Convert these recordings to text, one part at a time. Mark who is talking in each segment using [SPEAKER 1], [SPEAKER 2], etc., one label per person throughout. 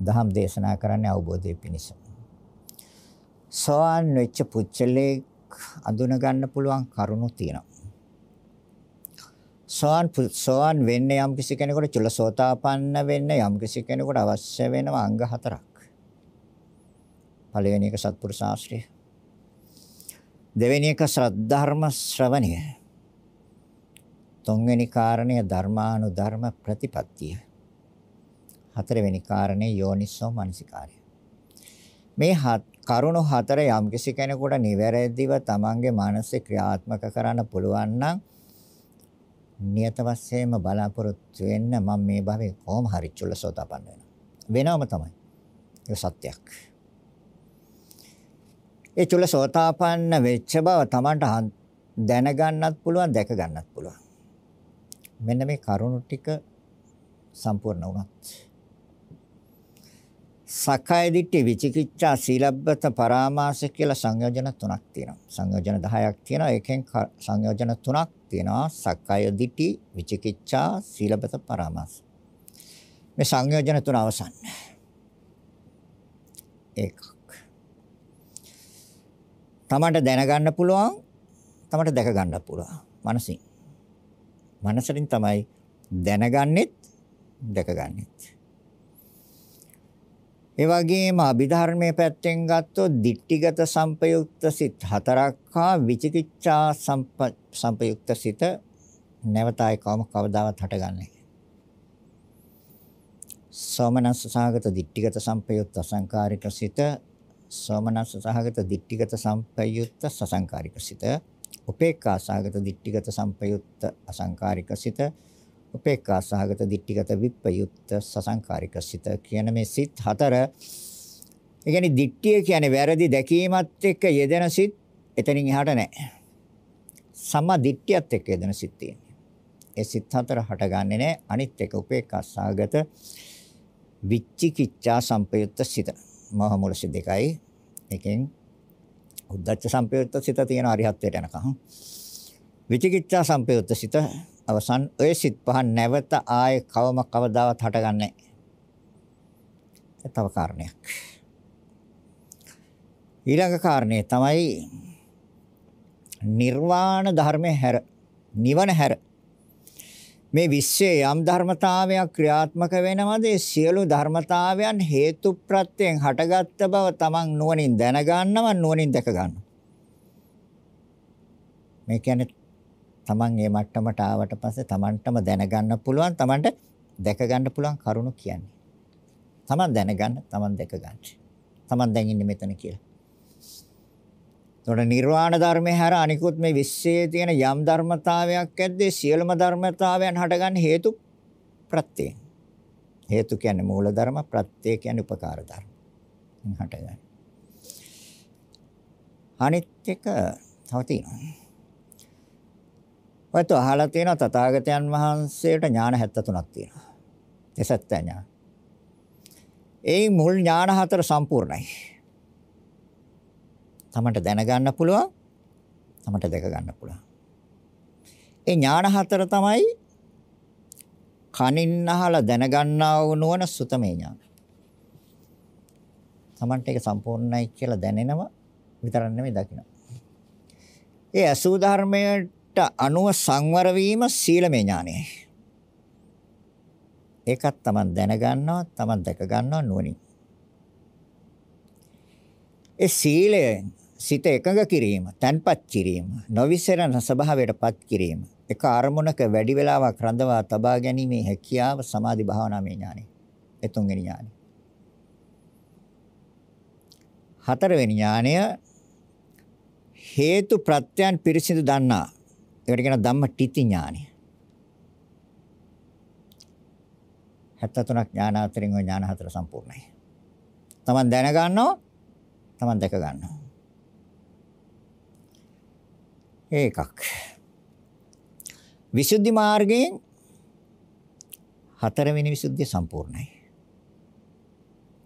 [SPEAKER 1] දහම් දේශනා කරන්නේ අවබෝධය පිණිස. සෝවාන් වෙච්ච පුච්චලේ අඳුන ගන්න පුළුවන් කරුණු තියෙනවා. සෝවාන් සෝවාන් වෙන්නේ යම් කිසි කෙනෙකුට චුල්ලසෝතාපන්න වෙන්න යම් කිසි කෙනෙකුට අවශ්‍ය වෙනවා අංග හතරක්. පළවෙනි එක සත්පුරුෂ ආශ්‍රය. දෙවෙනි එක ශ්‍රද්ධර්ම ශ්‍රවණය. තුන්වෙනි කාරණය ධර්මානුධර්ම ප්‍රතිපත්තිය. හතරවෙනි කාරණේ යෝනිසෝ මනසිකාරය. මේ කරුණු හතර යම්කිසි කෙනෙකුට නිවැරදිව තමන්ගේ මානසික ක්‍රියාත්මක කරන්න පුළුවන් නම් නියත වශයෙන්ම බලාපොරොත්තු වෙන්න මම මේ භවයේ කොහොම හරි චුල්ලසෝතපන්න වෙනවා. වෙනවම තමයි. ඒක සත්‍යයක්. ඒ චුල්ලසෝතාපන්න වෙච්ච බව තමන්ට දැනගන්නත් පුළුවන් දැක ගන්නත් පුළුවන්. මෙන්න මේ කරුණු ටික සම්පූර්ණ වුණත් සක්කාය දිට්ඨි විචිකිච්ඡා සීලබ්බත පරාමාස කියලා සංයෝජන තුනක් තියෙනවා. සංයෝජන 10ක් තියෙනවා. ඒකෙන් සංයෝජන තුනක් තියෙනවා. සක්කාය දිට්ඨි විචිකිච්ඡා සීලබ්බත පරාමාස. මේ සංයෝජන තුන අවසන්. ඒකක්. තමන්ට දැනගන්න පුළුවන්, තමන්ට දැක ගන්න පුළුවන්. මනසින්. මනසෙන් තමයි දැනගන්නෙත් දැකගන්නෙත්. ඒ වගේම අභිධර්මයේ පැත්තෙන් ගත්තොත් ditthිගත සංපයුක්ත සිත් හතරක් හා විචිකිච්ඡා සංපයුක්ත සිත නැවතයි කවම කවදාවත් හටගන්නේ. සෝමනස්ස සහගත ditthිගත සංපයුක්ත අසංකාරික සිත සෝමනස්ස සහගත ditthිගත සංපයුක්ත සසංකාරික සිත උපේක්ඛා සහගත ditthිගත සංපයුක්ත අසංකාරික සිත උපේක්ඛා සහගත දිට්ඨිගත විප්පයුක්ත සසංකාරික සිත කියන මේ සිත් හතර ඒ කියන්නේ දිට්ඨිය කියන්නේ වැරදි දැකීමත් එක්ක යෙදෙන සිත් එතනින් එහාට නැහැ. සම්මා දිට්ඨියත් එක්ක යෙදෙන සිත් තියෙනවා. ඒ සිත් හතර හටගන්නේ නැහැ. අනිත් එක උපේක්ඛා සහගත විච්චිකිච්ඡා සංපයුක්ත සිත. මහ මුල සිත් දෙකයි. එකෙන් උද්දච්ච සංපයුක්ත සිත තියෙන අරිහත්ත්වයට යනකම්. විචිකිච්ඡා සංපයුක්ත සිත අවසන් ඔය සිත් පහ නැවත ආයේ කවම කවදාවත් හටගන්නේ තව කාරණයක්. ඊළඟ කාරණේ තමයි නිර්වාණ ධර්මයේ හැර නිවන හැර. මේ විශ්වයේ යම් ධර්මතාවයක් ක්‍රියාත්මක වෙනවද? ඒ සියලු ධර්මතාවයන් හේතු ප්‍රත්‍යයෙන් හටගත්ත බව තමන් නුවණින් දැනගන්නව නුවණින් දැක ගන්නවා. මේ කියන්නේ තමන් මේ මට්ටමට ආවට පස්සේ තමන්ටම දැනගන්න පුළුවන් තමන්ට දැක ගන්න පුළුවන් කරුණු කියන්නේ. තමන් දැනගන්න තමන් දැක ගන්න. තමන් දැන් ඉන්නේ මෙතන කියලා. එතකොට නිර්වාණ ධර්මයේ හැර අනිකුත් මේ විශ්වයේ තියෙන යම් ධර්මතාවයක් ඇද්දේ සියලුම ධර්මතාවයන් හටගන්න හේතු ප්‍රත්‍යය. හේතු කියන්නේ මූල ධර්ම ප්‍රත්‍යය කියන්නේ උපකාර ධර්ම. හටගන්න. අනිත් එක තව තියෙනවා. ඔයත් අහලා තියෙනවා තථාගතයන් වහන්සේට ඥාන 73ක් තියෙනවා. එසත්ත්‍ය ඥාන. ඒ මුල් ඥාන හතර සම්පූර්ණයි. තමන්ට දැනගන්න පුළුවන්. තමන්ට දැක ගන්න පුළුවන්. ඒ ඥාන හතර තමයි කනින් අහලා දැනගන්නා වූ නුවණ සුතමේ ඥාන. තමන්ට ඒක සම්පූර්ණයි කියලා දැනෙනව විතරක් නෙමෙයි දකින්න. ඒ අසු ධර්මයේ අනුව සංවර වීම සීලමය ඥානයයි. ඒකත් Taman දැනගන්නවා, Taman දැක ගන්නවා නුවණින්. ඒ සීලය සිත එකඟ කිරීම, තන්පත් කිරීම, නොවිසරණ ස්වභාවයටපත් කිරීම, එක අරමුණක වැඩි වේලාවක් රඳවා තබා ගැනීමේ හැකියාව සමාධි භාවනාමය ඥානයි. ඒ තුන්වෙනි ඥානය. හතරවෙනි ඥානය හේතු ප්‍රත්‍යයන් පිරිසිදු දන්නා ඒකට කියන ධම්ම ටිති ඥානය. 73ක් ඥාන අතරින් ওই ඥාන හතර සම්පූර්ණයි. Taman දැන ගන්නවා, Taman දැක ගන්නවා. ඒකක්. විසුද්ධි මාර්ගයෙන් හතරවෙනි විසුද්ධිය සම්පූර්ණයි.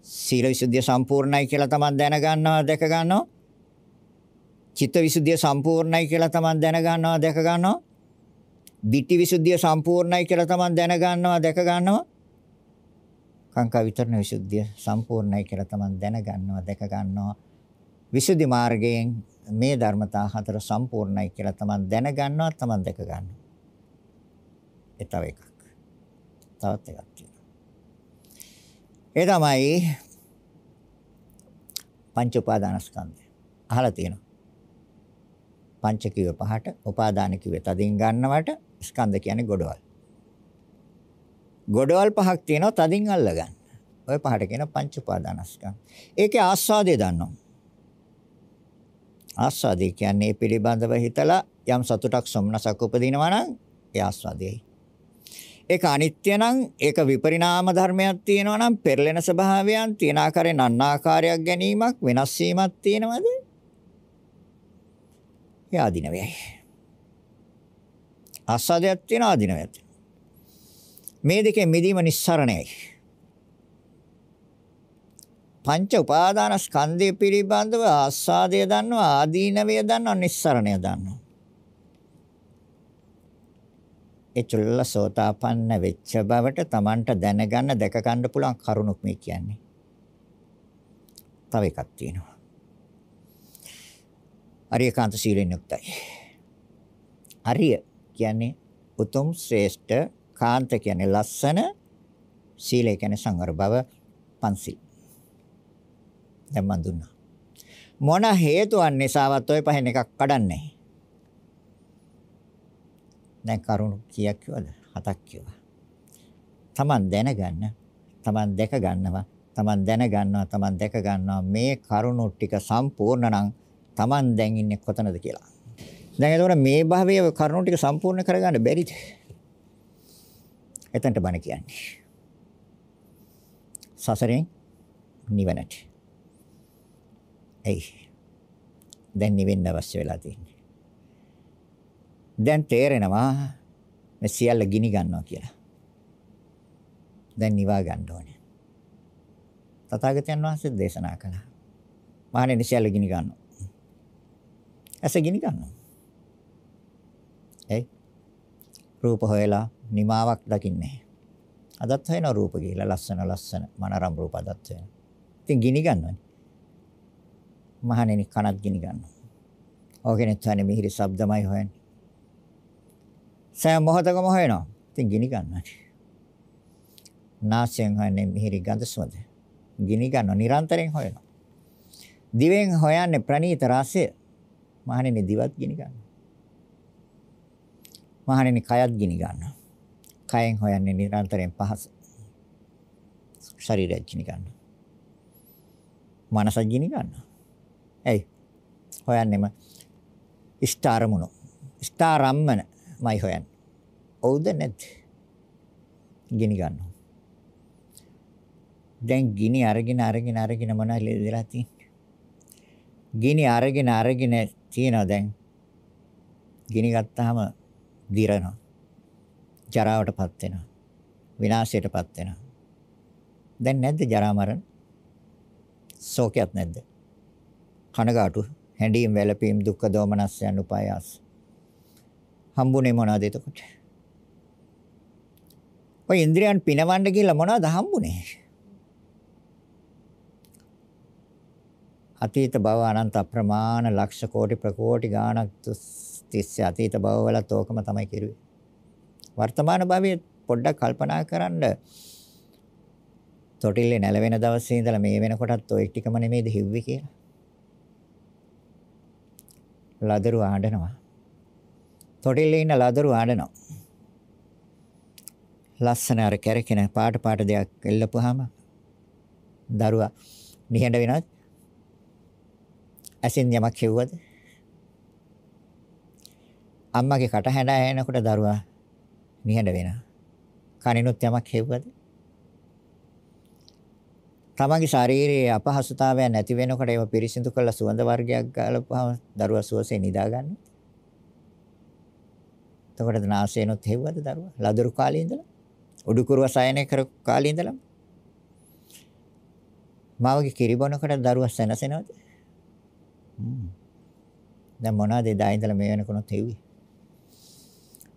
[SPEAKER 1] සීල විසුද්ධිය සම්පූර්ණයි කියලා Taman දැන ගන්නවා, දැක ගන්නවා. චිත්තවිසුද්ධිය සම්පූර්ණයි කියලා තමන් දැන ගන්නවා දැක ගන්නවා. ditthi විසුද්ධිය සම්පූර්ණයි කියලා තමන් දැන ගන්නවා දැක ගන්නවා. කාංකා විතරණ විසුද්ධිය සම්පූර්ණයි කියලා තමන් දැනගන්නවා දැක ගන්නවා. විසුද්ධි මාර්ගයෙන් මේ ධර්මතා හතර සම්පූර්ණයි කියලා තමන් දැනගන්නවා තමන් දැක ගන්නවා. ඒ තව එකක්. තවත් එකක් තියෙනවා. ඒ තමයි පංච උපාදානස්කන්ධය. අහලා තියෙනවා. පංච කිව්ව පහට උපාදාන කිව්වේ තදින් ගන්නවට ස්කන්ධ කියන්නේ ගොඩවල් ගොඩවල් පහක් තියෙනවා තදින් අල්ල ගන්න. ඔය පහට කියන පංච උපාදානස්කන්ධ. ඒකේ ආස්වාදය දන්නවා. ආස්වාදය කියන්නේ පිළිබඳව හිතලා යම් සතුටක් සොම්නසක් උපදිනවා නම් ඒ ආස්වාදයයි. ඒක අනිත්‍ය නම් ඒක විපරිණාම ධර්මයක් තියෙනවා නම් පෙරලෙන ස්වභාවයන් තියෙන ආකාරයෙන් අන්නාකාරයක් ගැනීමක් වෙනස් වීමක් තියෙනවද? ඒ ආධිනවයයි. ආස්වාදයක් තියෙන ආධිනවයක්. මේ දෙකෙන් මිදීම නිස්සරණයයි. පංච උපාදාන ස්කන්ධය පිළිබඳව ආස්වාදය දන්නවා ආදීනවය දන්නවා නිස්සරණය දන්නවා. ඒ චුල්ලසෝතාපන්න වෙච්ච බවට Tamanට දැනගන්න දැක ගන්න පුළුවන් කරුණුක් මේ කියන්නේ. තව එකක් තියෙනවා. අරියකාන්ත සීලෙන් යුක්තයි. අරිය කියන්නේ උතුම් ශ්‍රේෂ්ඨ කාන්ත කියන්නේ ලස්සන සීලය කියන්නේ සංවර බව පන්සිල්. දැන් මන් දුන්නා. මොන හේතුවක් නිසාවත් ඔය පහෙන් එකක් කඩන්නේ. දැන් කරුණු කීයක් කිව්වද? හතක් කිව්වා. Taman දැනගන්න, Taman දැක ගන්නවා, Taman දැනගන්නවා, Taman දැක ගන්නවා මේ කරුණු ටික සම්පූර්ණ නම් Taman දැන් ඉන්නේ කොතනද කියලා. දැන් එතකොට මේ භාවයේ කරුණු ටික සම්පූර්ණ කරගන්න බැරිද? එතනට බණ කියන්නේ. සසරෙන් නිවනට. එයි. දැන් නිවෙන්න අවශ්‍ය වෙලා තියෙන්නේ. දැන් තේරෙනවා මේ සියල්ල ගිනි ගන්නවා කියලා. දැන් නිවා ගන්න ඕනේ. තථාගතයන් වහන්සේ දේශනා කළා. මහණෙනි සියල්ල ගිනි ගන්නවා. ඇස ගිනි ගන්නවා. එයි. රූප හොයලා නිමාවක් දකින්නේ. අදත් වෙන රූප කියලා ලස්සන ලස්සන මනරම් රූප අදත් වෙන. ඉතින් ගිනි ගන්නවනේ. මහණෙනි කනත් ගිනි ගන්නවා. ඕකෙනෙත් තන්නේ මිහිරි ශබ්දමයි හොයන්නේ. සෑම මොහොතකම හොයනවා. ඉතින් ගිනි ගන්නවා. නාසයෙන් හොයන්නේ මිහිරි ගඳ සුවඳ. ගිනි ගන්නවා නිරන්තරයෙන් හොයනවා. දිවෙන් හොයන්නේ ප්‍රණීත රසය. මහණෙනි දිවත් ගිනි ගන්නවා. මහණෙනි කයත් ගිනි ගන්නවා. කයෙන් හොයන්නේ නිරන්තරයෙන් පහස. ශරීරය ගිනි ගන්නවා. මනස ගිනි ගන්නවා. ඇයි? හොයන්නේම ඉෂ්ඨාරමුණු. ඉෂ්ඨාරම්මන මයි හොයන්නේ. ඔව්ද නැද්ද? ගිනි ගන්නවා. දැන් ගිනි අරගෙන අරගෙන අරගෙන මොනවද වෙලා තියෙන්නේ? ගිනි අරගෙන අරගෙන තියෙනවා දැන්. ගිනි ගත්තාම දිරනවා. ජරාවටපත් වෙනවා. විනාශයටපත් වෙනවා. දැන් නැද්ද ජරා මරණ? ශෝකයක් නැද්ද? කනගාටු, හැඬීම්, වැළපීම්, දුක්ඛ දෝමනස්යන් උපායාස. හම්බුනේ මොනවද එතකොට? ඔය ඉන්ද්‍රියන් පිනවන්න කියලා මොනවද හම්බුනේ? අතීත භව අනන්ත අප්‍රමාණ ලක්ෂ කෝටි ප්‍රකෝටි ගාණක් තිස්සේ අතීත භවවලත් ඕකම තමයි කෙරුවේ. වර්තමාන භවයේ පොඩ්ඩක් කල්පනා කරන්න තොටිල්ලේ නැලවෙන දවසේ ඉඳලා මේ වෙනකොටත් ඔය ටිකම නෙමෙයිද හිව්වේ කියලා. ලදරු ආඩනවා. තොටිල්ලේ ඉන්න ලදරු ආඩනවා. ලස්සන අර කැරකෙන පාට පාට දෙයක් එල්ලපුවාම දරුවා නිහඬ වෙනවත් ඇසින් යමක් හෙව්වද අම්මගේ කට හැඬ ඇහෙනකොට දරුවා නිහඬ වෙනවා. කනිනුත් යමක් හෙව්වද? තමන්ගේ ශාරීරියේ අපහසුතාවයන් නැති වෙනකොට ඒව පිරිසිදු කරලා සුවඳ වර්ගයක් ගලපුවම දරුවා සුවසේ නිදා ගන්නවා. එතකොට නාසයෙන්ොත් හෙව්වද දරුවා? ලදරු කාලේ ඉඳලා උඩුකුරුව සයනය කර කාලේ ඉඳලා මාවගේ කිරිබොනකට දරුවා සැනසෙනවද? හ්ම්. දැන් මොනවද එදා ඉඳලා මේ වෙනකොනොත් හෙව්වේ?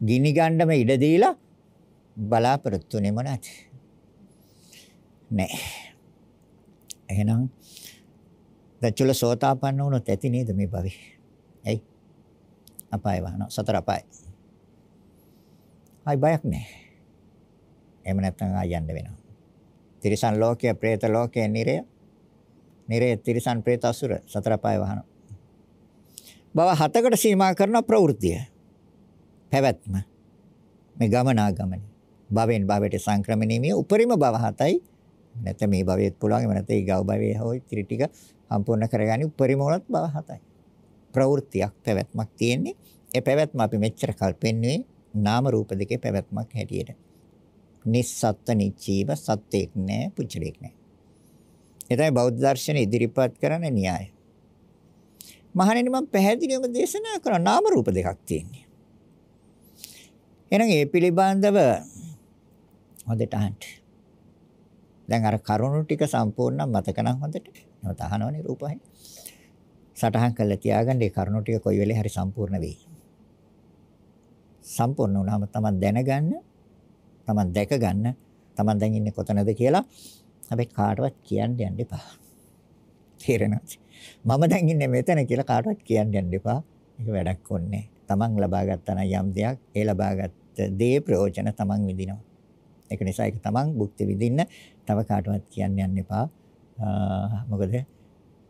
[SPEAKER 1] ගිනි ගන්නම ඉඩ දීලා බලාපොරොත්තු වෙන්නේ මොනවද? නැහැ. එහෙනම් දචුල සෝතාපන්න වුණොත් ඇති නේද මේ භවි? ඇයි? අපාය වහනවා. සතර අපාය. ආයි බයක් නැහැ. එහෙම නැත්නම් ආය යන්න වෙනවා. තිරිසන් ලෝකයේ, പ്രേත ලෝකයේ, නිරය. නිරය, තිරිසන්, പ്രേත, අසුර සතර අපාය වහනවා. බව හතකට සීමා කරන ප්‍රවෘත්තිය. පැවැත්ම. මේ ගමනාගමන. භවෙන් භවයට සංක්‍රමණය මිය උපරිම භව හතයි. නැත්නම් මේ භවයේත් පුළුවන් එහෙම නැත්නම් ඊගව භවයේ හොයි ත්‍රි ටික සම්පූර්ණ කරගන්නේ උපරිම වුණත් භව හතයි. ප්‍රවෘත්තියක් පැවැත්මක් තියෙන්නේ. ඒ පැවැත්ම අපි මෙච්චර කල් පෙන්වුවේ නාම රූප දෙකේ පැවැත්මක් හැටියට. නිස්සත්ත්ව නිචීව සත්‍යයක් නෑ පුච්චලයක් නෑ. ඒ තමයි බෞද්ධ දර්ශන ඉදිරිපත් කරන න්‍යාය. මහණෙනි මම පැහැදිලිවම දේශනා කරා නාම රූප දෙකක් තියෙන්නේ. එහෙනම් ඒ පිළිබඳව හොඳට අහන්න. දැන් අර කරුණු ටික සම්පූර්ණ මතක නම් හොඳට නැවත අහනවනේ රූපයි. සටහන් කරලා තියාගන්න ඒ කරුණු ටික කොයි වෙලේ හරි සම්පූර්ණ වෙයි. සම්පූර්ණ වුණාම තමන් දැනගන්න, තමන් දැක ගන්න, තමන් දැන් ඉන්නේ කොතනද කියලා හැබැයි කාටවත් කියන්න යන්න එපා. තේරෙනවද? මම දැන් ඉන්නේ මෙතන කියලා කාටවත් කියන්න යන්න එපා. ඒක වැඩක් ඕනේ. තමන් ලබා ගත්තා නම් යම් දෙයක් ඒ ලබාගත් දේ ප්‍රයෝජන තමන් විඳිනවා. ඒක නිසා ඒක තමන් භුක්ති විඳින්න තව කාටවත් කියන්න යන්න එපා. මොකද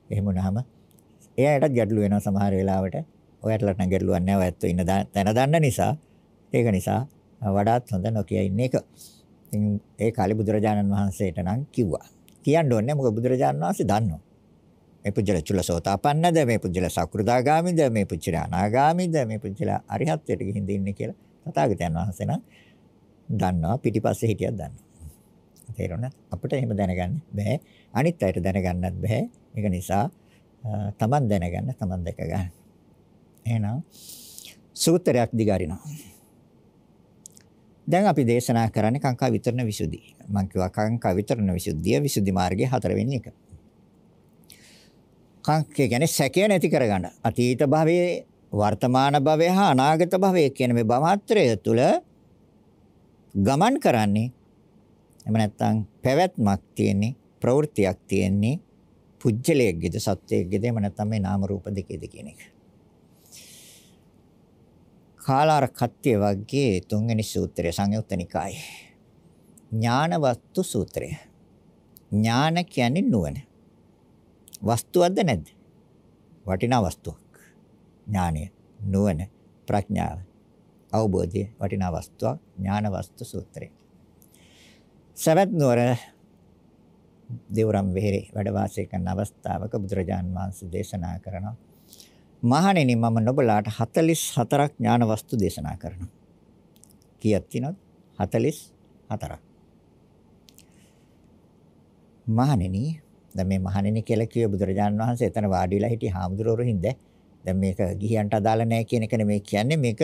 [SPEAKER 1] එහෙම වුණාම එයාටත් ගැටලු වෙනවා සමහර වෙලාවට. ඔයාලට නම් ගැටලුවක් නැහැ. ඔයත් ඉන්න තැන දන්න නිසා. ඒක නිසා වඩාත් හොඳ නොකිය ඉන්න එක. ඉතින් ඒ කාලේ බුදුරජාණන් වහන්සේට නම් කිව්වා. කියන්න ඕනේ මොකද බුදුරජාණන් වහන්සේ දන්නවා. මේ පුජ්‍යල චුල්ලසෝතාපන්නද මේ පුජ්‍යල සකෘදාගාමිද මේ පුජ්‍යල අනාගාමිද මේ පුජ්‍යල අරිහත්ත්වයට ගිහින් දින්නේ කියලා තථාගතයන් වහන්සේ නම් දන්නවා පිටිපස්සේ හිටියක් දන්නවා. තේරුණා? අපිට එහෙම දැනගන්න බෑ. අනිත් අයට දැනගන්නත් බෑ. ඒක නිසා තමන් දැනගන්න තමන් දැක ගන්න. එහෙනම් සූත්‍රයක් දිගාරිනවා. දැන් අපි දේශනා කරන්නේ කාංකා විතරණ විසුද්ධි මම කිව්වා කාංකා විතරණ විසුද්ධිය විසුද්ධි මාර්ගයේ හතරවෙනි එක කාංකේ කියන්නේ සැකය නැති කරගන්න. අතීත භවයේ වර්තමාන භවය හා අනාගත භවය කියන මේ භවත්‍රය තුල ගමන් කරන්නේ එහෙම නැත්නම් පැවැත්මක් තියෙන්නේ ප්‍රවෘත්තියක් තියෙන්නේ පුජ්‍යලයේද සත්‍යයේද එහෙම නැත්නම් මේ නාම රූප දෙකේද කියන එක. කාලාර කත්‍ය වර්ගයේ තුන්වෙනි සූත්‍රය සංයුත්ත නිකායේ ඥානවස්තු සූත්‍රය. ඥාන කියන්නේ නුවණ. වස්තුවක්ද නැද්ද? වටිනා වස්තුවක්. ඥානය, නුවණ, ප්‍රඥාව, අවබෝධය වටිනා වස්තුවක් ඥාන වස්තු සූත්‍රය. සවැත් නුවර දේවරම් වෙහෙරේ වැඩ වාසය කරන අවස්ථාවක බුදුරජාන් වහන්සේ දේශනා කරනවා මහණෙනි මම නොබලාට 44ක් ඥාන වස්තු දේශනා කරනවා. කීයක් තියෙනවද? 44ක්. මහණෙනි දැන් මේ මහණෙනි කියලා කිව්ව බුදුරජාන් වහන්සේ එතන වාඩි වෙලා හිටිය හාමුදුරුවෝ හින්දා දැන් මේක ගිහියන්ට අදාළ නැහැ කියන එක නෙමෙයි කියන්නේ මේක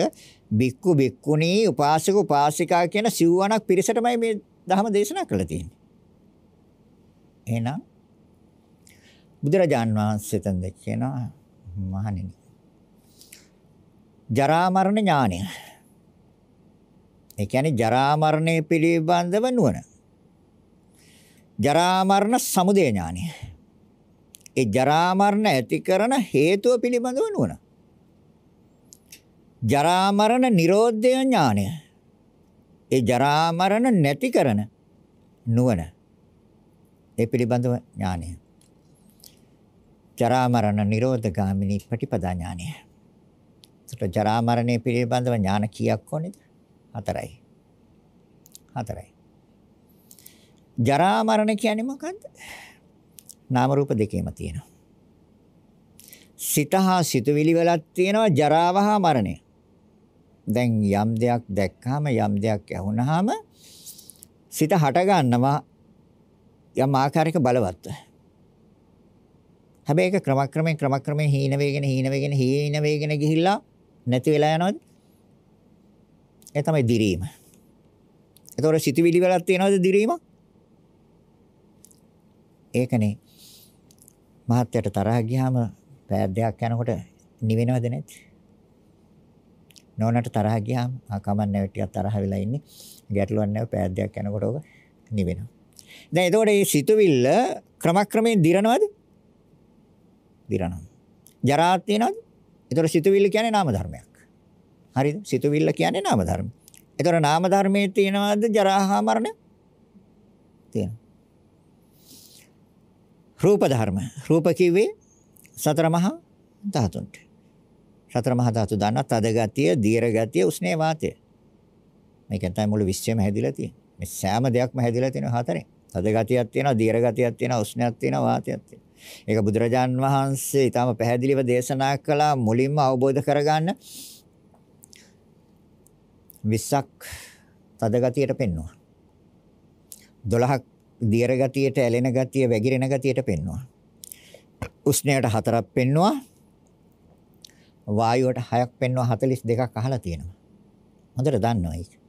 [SPEAKER 1] බික්කු බික්කුණී උපාසක උපාසිකා කියන සිව්වණක් පිරිසටමයි මේ ධර්ම දේශනා කරලා තියෙන්නේ. එහෙනම් බුදුරජාන් වහන්සේ තෙන් කියනවා මහණෙනි ජරා මරණ ඥානය. ඒ කියන්නේ ජරා මරණය පිළිබඳව නුවණ. ජරා මරණ සමුදය ඥානය. ඒ ජරා මරණ ඇති කරන හේතුව පිළිබඳව නුවණ. ජරා මරණ නිරෝධය ඥානය. ඒ ජරා මරණ නැති කරන නුවණ. ඒ පිළිබඳව ඥානය. ජරා මරණ නිරෝධ ගාමිනී ප්‍රතිපදා ඥානය. ඒකට ජරා මරණය පිළිබඳව ඥාන කීයක් ඕනේද? හතරයි. හතරයි. ජරා මරණ කියන්නේ මොකද්ද? නාම රූප දෙකේම තියෙනවා. සිත හා සිතුවිලි වලක් තියෙනවා ජරාව හා මරණය. දැන් යම් දෙයක් දැක්කම යම් දෙයක් ඇහුනහම සිත හට ගන්නවා යම් ආකාරයක බලවත්. හැබැයි ඒක ක්‍රමක්‍රමයෙන් ක්‍රමක්‍රමයෙන් හීන වේගෙන හීන වේගෙන හීන වේගෙන ගිහිල්ලා නැති වෙලා යනවද? ඒ තමයි දිරීම. ඒතකොට සිතුවිලි වලක් තියෙනවද දිරීමක්? ඒකනේ මහත්යට තරහ ගියාම පෑද්දයක් යනකොට නිවෙනවද නැද්ද? නෝනට තරහ ගියාම ආ කමන්නේ ටිකක් තරහ වෙලා ඉන්නේ. ගැටලුවක් නැහැ පෑද්දයක් යනකොට ඔක නිවෙනවා. දැන් එතකොට මේ සිතුවිල්ල ක්‍රමක්‍රමයෙන් දිරනවද? දිරනවා. ජරාවක් තියෙනවද? එතකොට සිතුවිල්ල කියන්නේ නාම ධර්මයක්. හරිද? සිතුවිල්ල කියන්නේ නාම ධර්ම. එතකොට නාම ධර්මයේ තියෙනවද ජරා හා මරණ? තියෙනවා. රූප ධර්ම. රූප කිව්වේ සතර මහා ධාතුන්ට. සතර මහා ධාතු දන්න තද ගතිය, දීර්ඝ ගතිය, උස්නේ වාතය. මේකෙන් තමයි මුළු විශ්වයම හැදිලා තියෙන්නේ. මේ සෑම දෙයක්ම හැදිලා තියෙන හතරෙන්. තද ගතියක් තියෙනවා, දීර්ඝ ගතියක් තියෙනවා, උස්නයක් තියෙනවා, වාතයක් තියෙනවා. ඒක බුදුරජාන් වහන්සේ ඊටම පැහැදිලිව දේශනා කළා මුලින්ම අවබෝධ කරගන්න 20ක් තද ගතියට පෙන්වුවා. 12ක් දීර්ඝ ගතියට, ඇලෙන ගතිය, වැగిරෙන ගතියට පෙන්වුවා. උෂ්ණයට හතරක් පෙන්වුවා. වායුවට හයක් පෙන්වුවා 42ක් අහලා තියෙනවා. හොඳට දන්නවා ඒක.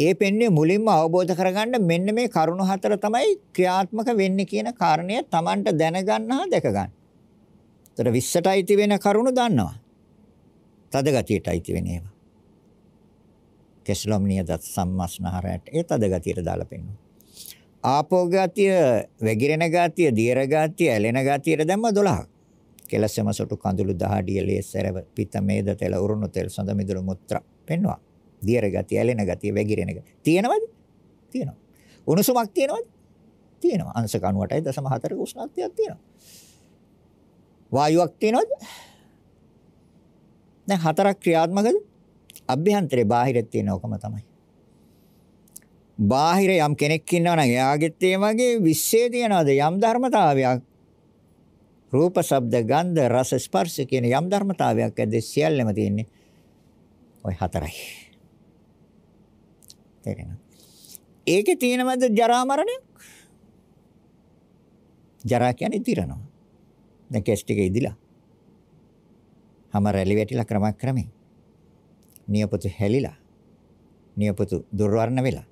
[SPEAKER 1] ඒ පෙන්න්නේ මුලින්ම අවබෝධ කරගන්න මෙන්න මේ කරුණු හතර තමයි ක්‍රියාත්මක වෙන්නේ කියන කාරණය Tamanට දැනගන්න හා දැක ගන්න. ඒතර 20ට අයිති වෙන කරුණු දන්නවා. තද ගතියට අයිති වෙන ඒවා. කෙස්ලොම්නිය දත් සම්මස්නහරයට ඒ තද ගතියට දාලා පෙන්වනවා. ආපෝ ගතිය, වැగిරෙන ගතිය, දියර ගතිය, ඇලෙන ගතියට දැම්ම 12ක්. කෙලසෙම සොටු කඳුළු දහඩිය ලේසරව පිත මේද තෙල උරුණු තෙල් සඳ මිදුළු මුත්‍රා පෙන්වනවා. දියර ගතිය, ඇලෙන ගතිය, වැగిරෙන ගතිය. තියෙනවද? තියෙනවා. උණුසුමක් තියෙනවද? තියෙනවා. අංශ 98.4ක උෂ්ණත්වයක් තියෙනවා. වායුවක් තියෙනවද? දැන් හතරක් ක්‍රියාත්මකද? අභ්‍යන්තරේ බාහිරේ තියෙන ඕකම තමයි. බාහිර යම් කෙනෙක් ඉන්නවා නම් එයාගෙත් ඒ වගේ විශ්සේ තියනවාද යම් ධර්මතාවයක් රූප ශබ්ද ගන්ධ රස ස්පර්ශ කියන යම් ධර්මතාවයක් ඇද්ද සියල්ලම තියෙන්නේ ওই හතරයි තේරෙනවද? ඒකේ තියෙනවද ජරා මරණයක්? ජරා කියන්නේ ඉතිරනවා. දැන් කෙස් ටික ඉදිලා. හැම රැලි වැටිලා ක්‍රමක්‍රමයෙන්. නියපොතු හැලිලා. නියපොතු දුර්වර්ණ වෙලා.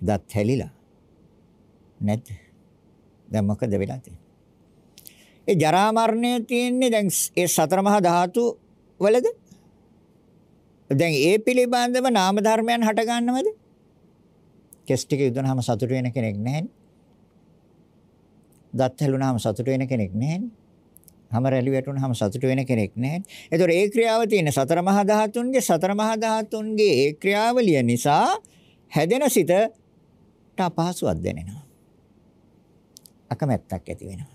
[SPEAKER 1] දත් හැලිලා. නැත්. දැන් මොකද වෙලා තියෙන්නේ? ඒ ජරා මරණය තියෙන්නේ දැන් ඒ සතර මහා ධාතු වලද? දැන් ඒ පිළිබඳව නාම ධර්මයන් හට ගන්නවද? කෙස් ටික යුදනහම සතුට වෙන කෙනෙක් නැහැනේ. දත් හැලුනහම සතුට වෙන කෙනෙක් නැහැනේ. හැම රැලි වැටුනහම සතුට වෙන කෙනෙක් නැහැනේ. ඒතකොට ඒ ක්‍රියාව තියෙන සතර මහා ධාතුන්ගේ සතර මහා ධාතුන්ගේ ඒ ක්‍රියාවලිය නිසා හැදෙන සිතට අපහසුවක් දැනෙනවා. අකමැත්තක් ඇති වෙනවා.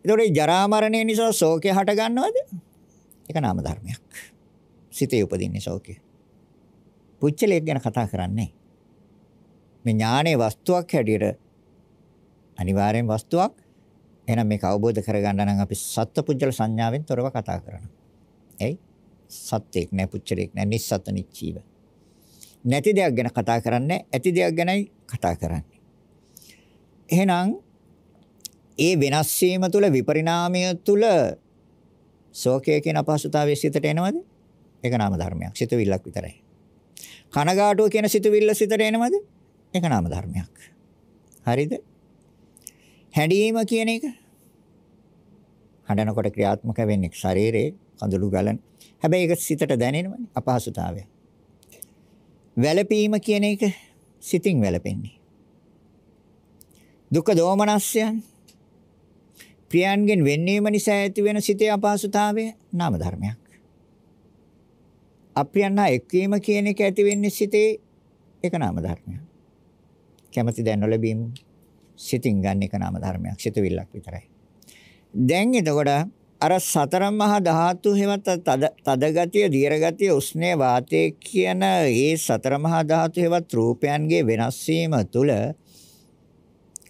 [SPEAKER 1] ඒතකොට මේ ජරා මරණය නිසා ශෝකය හට ගන්නවද? ඒක නාම ධර්මයක්. සිතේ උපදින්නේ ශෝකය. පුච්චලයක් ගැන කතා කරන්නේ මේ ඥානයේ වස්තුවක් හැටියට අනිවාර්යෙන් වස්තුවක්. එහෙනම් මේක අවබෝධ කරගන්න නම් අපි සත්පුජ්‍යල සංඥාවෙන් තොරව කතා කරනවා. එයි සත්‍යයක් නෑ පුච්චලයක් නෑ නිස්සත් නිච්චීව. නැති දෙයක් ගැන කතා කරන්නේ ඇති දෙයක් ගැනයි කතා කරන්නේ. එහෙනම් ඒ වෙනස් වීම තුළ විපරිණාමය තුළ ශෝකය කියන අපහසුතාවයේ සිතට එනවද? ඒක නාම ධර්මයක්. සිතවිල්ලක් විතරයි. කනගාටුව කියන සිතවිල්ල සිතට එනවද? ඒක නාම ධර්මයක්. හරිද? හැඬීම කියන එක හඬනකොට ක්‍රියාත්මක වෙන්නේ ශරීරයේ කඳුළු ගලන. හැබැයි ඒක සිතට දැනෙනවනේ අපහසුතාවය. වැළපීම කියන එක සිතින් වැළපෙන්නේ. දුක දෝමනස්යන් ප්‍රියයන්ගෙන් වෙන්වීම නිසා ඇති වෙන සිතේ අපහසුතාවය නාම ධර්මයක්. අප්‍රියයන් හා එක්වීම කියන එක ඇති වෙන්නේ සිතේ ඒක නාම ධර්මයක්. කැමැති දැන් නොලැබීම සිතින් ගන්න එක නාම ධර්මයක් සිතවිල්ලක් විතරයි. දැන් එතකොට අර සතර මහා ධාතු හේවත් තද ගතිය, දීර්ඝ ගතිය, උස්නේ වාතය කියන ඒ සතර මහා ධාතු හේවත් රූපයන්ගේ වෙනස් වීම තුළ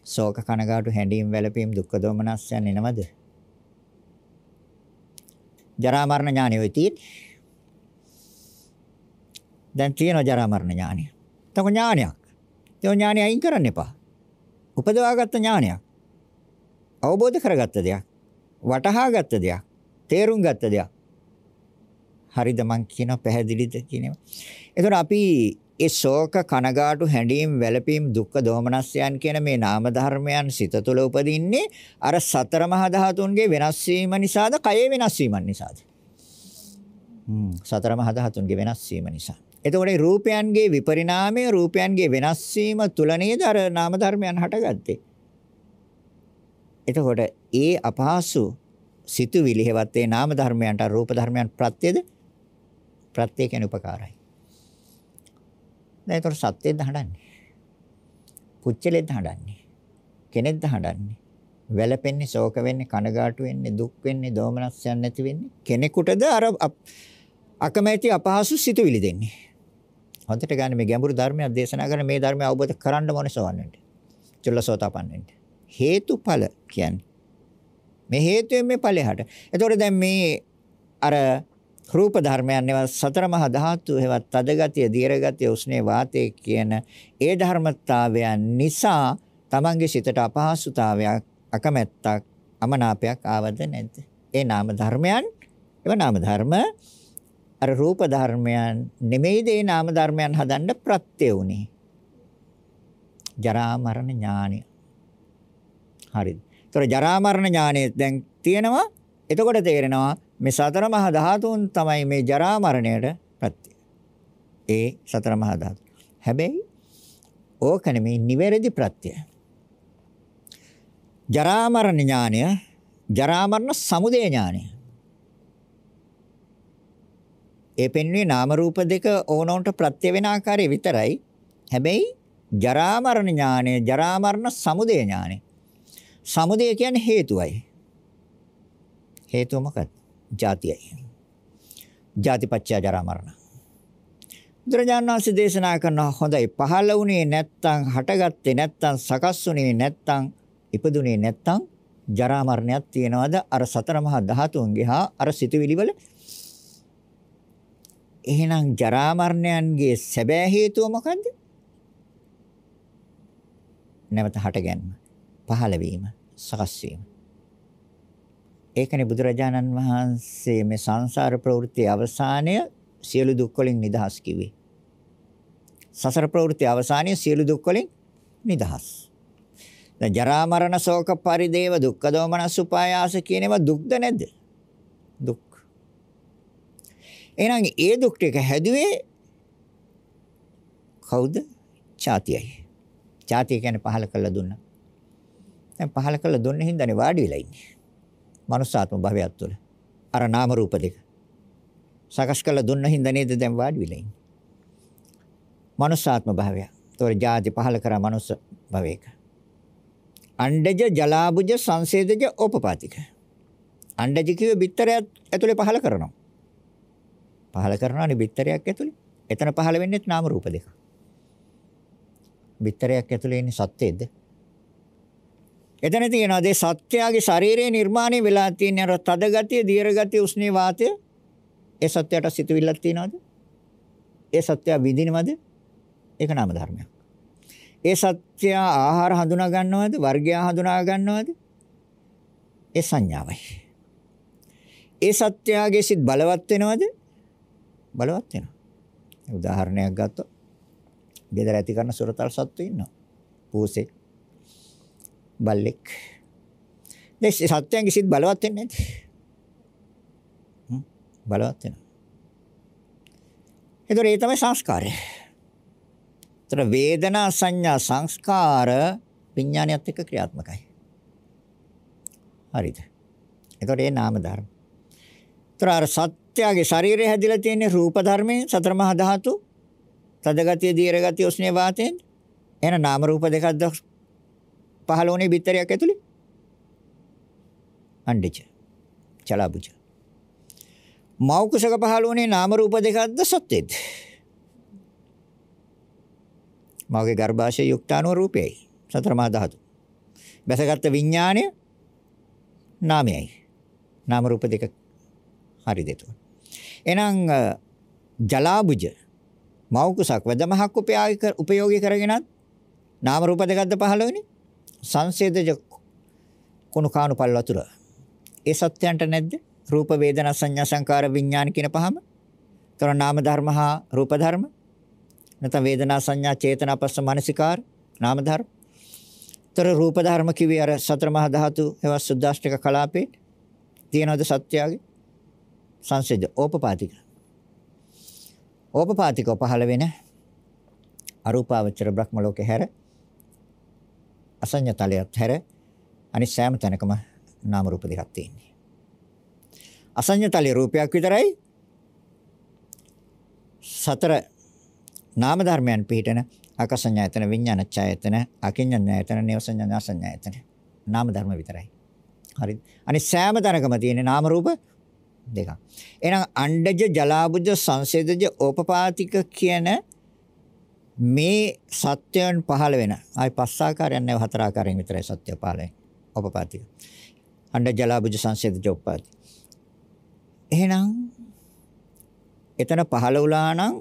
[SPEAKER 1] ශෝක කනගාටු හැඬීම් වැළපීම් දුක්ඛ දෝමනස්යන් එනවද? ජරා මරණ ඥානෙ වෙයි තියෙන්නේ. දැන් තියෙනවා ජරා මරණ ඥානෙ. තක ඥානයක්. ඒ ඥානය අයින් කරන්න එපා. උපදවාගත්ත ඥානයක්. අවබෝධ කරගත්ත දෙයක්. වටහාගත්ත දෙයක්. තේරුම් ගත්ත දෙයක්. හරිද මං කියන පැහැදිලිද කියනවා. එතකොට අපි ඒ ශෝක කනගාටු හැඬීම් වැළපීම් දුක්ඛ දෝමනස්යන් කියන මේ නාම ධර්මයන් සිත තුළ උපදින්නේ අර සතර මහා ධාතුන්ගේ වෙනස් වීම නිසාද කයේ වෙනස් වීම නිසාද? හ්ම් සතර මහා ධාතුන්ගේ වෙනස් වීම නිසා. එතකොට රූපයන්ගේ විපරිණාමය රූපයන්ගේ වෙනස් වීම තුල නේද අර නාම ධර්මයන් හටගත්තේ. එතකොට ඒ අපහසු සිතුවිලි හෙවත් ඒ නාම ධර්මයන්ට රූප ධර්මයන් ප්‍රත්‍යද ප්‍රත්‍ය කියන්නේ උපකාරයි. දැන් ඒතර සත්‍යෙද්ද හඬන්නේ. පුච්චලෙද්ද හඬන්නේ. කෙනෙක්ද හඬන්නේ. වැළපෙන්නේ, ශෝක වෙන්නේ, කනගාටු වෙන්නේ, දුක් වෙන්නේ, දෝමනස්යන් නැති වෙන්නේ කෙනෙකුටද අර අකමැති අපහසු සිතුවිලි දෙන්නේ. හොඳට ගන්න මේ ගැඹුරු ධර්මයක් දේශනා කරන මේ ධර්මය අවබෝධ කරන්න ඕනේ සවන්නට. චුල්ලසෝතපන්නට. හේතුඵල කියන්නේ. මේ හේතුයෙන් මේ ඵලයට. එතකොට දැන් මේ අර රූප ධර්මයන් ඒවා සතර මහා ධාතු ඒවත් තදගතිය, දීර්ඝගතිය, උස්නේ වාතයේ කියන ඒ ධර්මතාවයන් නිසා තමන්ගේ සිතට අපහසුතාවයක්, අකමැත්තක්, අමනාපයක් ආවද නැද්ද? ඒ නාම ධර්මයන් ඒවා නාම ධර්ම අර රූප ධර්මයන් නෙමෙයිද ඒ නාම ධර්මයන් හදන්න ප්‍රත්‍ය උනේ. ජරා මරණ ඥානය. හරිද? ඒතර ජරා මරණ ඥානය දැන් තියෙනවා. එතකොට තේරෙනවා මේ සතර මහා ධාතුන් තමයි මේ ජරා මරණයට ප්‍රත්‍ය. ඒ සතර මහා ධාතු. හැබැයි ඕක නෙමේ නිවැරදි ප්‍රත්‍ය. ජරා මරණ ඥානය ජරා මරණ සමුදය ඥානය. ඒ පෙන්වන්නේ නාම රූප දෙක ඕනොන්ට ප්‍රත්‍ය වෙන ආකාරය විතරයි. හැබැයි ජරා මරණ ඥානය ජරා මරණ සමුදය ඥානය. සමුදය කියන්නේ හේතුවයි. හේතුව මොකක්ද? ජාතියයි. ජාතිපච්චය ජරා මරණ. බුදුරජාණන් වහන්සේ දේශනා කරන හොඳයි පහළ වුණේ නැත්තම් හටගත්තේ නැත්තම් සකස් වුණේ නැත්තම් ඉපදුනේ නැත්තම් ජරා මරණයක් තියනවාද අර සතර මහා ධාතුන්ගේ හා අර සිතුවිලි වල එහෙනම් ජරා මරණයන්ගේ සැබෑ හේතුව මොකද්ද? නැවත හටගැන්ම, පහළ වීම, සකස් වීම. ඒකනේ බුදුරජාණන් වහන්සේ මේ සංසාර ප්‍රවෘත්ති අවසානය සියලු දුක් වලින් නිදහස් කිව්වේ. සසර ප්‍රවෘත්ති අවසානය සියලු දුක් වලින් නිදහස්. දැන් ජරා මරණ ශෝක පරිදේව දුක්ඛ දෝමනස් උපායාස කියන ඒවා දුක්ද නැද්ද? දුක්. එහෙනම් ඒ දුක් ටික හැදුවේ කවුද? ඡාතියයි. ඡාතිය කියන්නේ පහල කළ දුන්නා. දැන් පහල කළ දුන්නේ හින්දානේ වාඩි වෙලා ඉන්නේ. මනුස්සාත්ම භවයක් තුළ. අර නාම රූප දෙක. සකස් කළ දුන්න හින්දා නේද දැන් වාඩි වෙලා ඉන්නේ. මනුස්සාත්ම භවය. ඒතොර ජාති පහල කරා මනුස්ස භවයක. අණ්ඩජ ජලාබුජ සංසේදජ ඕපපාතික. අණ්ඩජ කිව්වේ බිත්තරයක් ඇතුලේ පහල කරනවා. පහල කරනවානේ බිත්තරයක් ඇතුලේ. එතන පහල වෙන්නේ නාම රූප දෙක. බිත්තරයක් ඇතුලේ ඉන්නේ සත්‍යයේද? එතන තියෙනවා මේ සත්‍යයේ ශරීරයේ නිර්මාණය වෙලා තියෙන අර තද ගතිය, දීර්ඝ ගතිය, උස්නේ වාතය. ඒ සත්‍යයට සිතුවිල්ලක් තියනවද? ඒ සත්‍ය විඳිනවද? ඒක නාම ධර්මයක්. ඒ සත්‍ය ආහාර හඳුනා ගන්නවද? වර්ගය හඳුනා ගන්නවද? ඒ සංඥාවයි. ඒ සත්‍යයේ සිත් බලවත් වෙනවද? බලවත් වෙනවා. උදාහරණයක් ගත්තොත් ගෙදර ඇති කරන සුරතල් සත්තු ඉන්නවා. පූසෙක් බල්ලෙක්. දැන් සත්‍යයන්ගේ සිත් බලවත් වෙන්නේ නැති. බලවත් වෙනවා. ඒතර ඒ තමයි සංස්කාරය. ඒතර වේදනා සංඥා සංස්කාර විඥානියත් එක්ක ක්‍රියාත්මකයි. හරිද? ඒතර ඒ නාම ධර්ම. ඒතර අර සත්‍යයේ ශරීරය හැදිලා තියෙන රූප ධර්මයෙන් සතර මහා ධාතු තදගතිය දීර්ඝගතිය උස්නේ වාතයෙන් එන නාම රූප දෙකක්ද පහළ වුණේ බිත්තරයක් ඇතුලේ. අණ්ඩිච. චලාබුජ. මෞකසක පහළ වුණේ නාම රූප දෙකක්ද සත්‍යෙද? මගේ ගර්භාෂයේ යුක්තාණු රූපයයි. සතර මහා ධාතු. බැසගත් විඥාණය නාමයයි. නාම රූප දෙක හරි දෙතු. එහෙනම් ජලාබුජ මෞකසක් වැදමහක් උපයෝගී කරගෙනත් නාම රූප දෙකක්ද පහළ වෙන්නේ? සංසේදජ කුණු කාණු පල් වතුර. ඒ සත්‍යයන්ට නැද්ද? රූප වේදනා සංඥා සංකාර විඥාන කියන පහම. ତොර නාම ධර්ම හා රූප ධර්ම. නැත්නම් වේදනා සංඥා චේතනා පස්ස මනසිකාර නාම ධර්ම. ତොර රූප ධර්ම කිවි අර සතර මහා ධාතු ඒවා සුද්දාෂ්ටක කලාපේ තියනවද සත්‍යයගේ? සංසේද ඕපපාතික. ඕපපාතිකව පහළ වෙන අරූපාවචර බ්‍රහ්ම ලෝකේ හැර අසඤ්ඤතලයත් හැර අනිත් සෑම තැනකම නාම රූප දෙකක් තියෙන්නේ. අසඤ්ඤතලයේ රූපයක් විතරයි සතර නාම ධර්මයන් පිළිටන ආකාසඤ්ඤායතන විඥානච්ඡායතන අකිඤ්ඤඤ්ඤායතන නේවසඤ්ඤාසඤ්ඤායතන නාම ධර්ම විතරයි. හරිද? අනිත් සෑම තැනකම තියෙන නාම රූප දෙකක්. එහෙනම් අණ්ඩජ ජලාබුජ සංසේදජ ඕපපාතික කියන මේ සත්‍යයන් පහළ වෙන ආයි පස් ආකාරයන් නෙවෙයි හතර ආකාරයෙන් විතරයි සත්‍ය පහළ වෙන්නේ. ඕපපාතික. අණ්ඩ ජලාබුජ සංසේදජ ඕපපාතික. එහෙනම් එතන පහළ වුණා නම්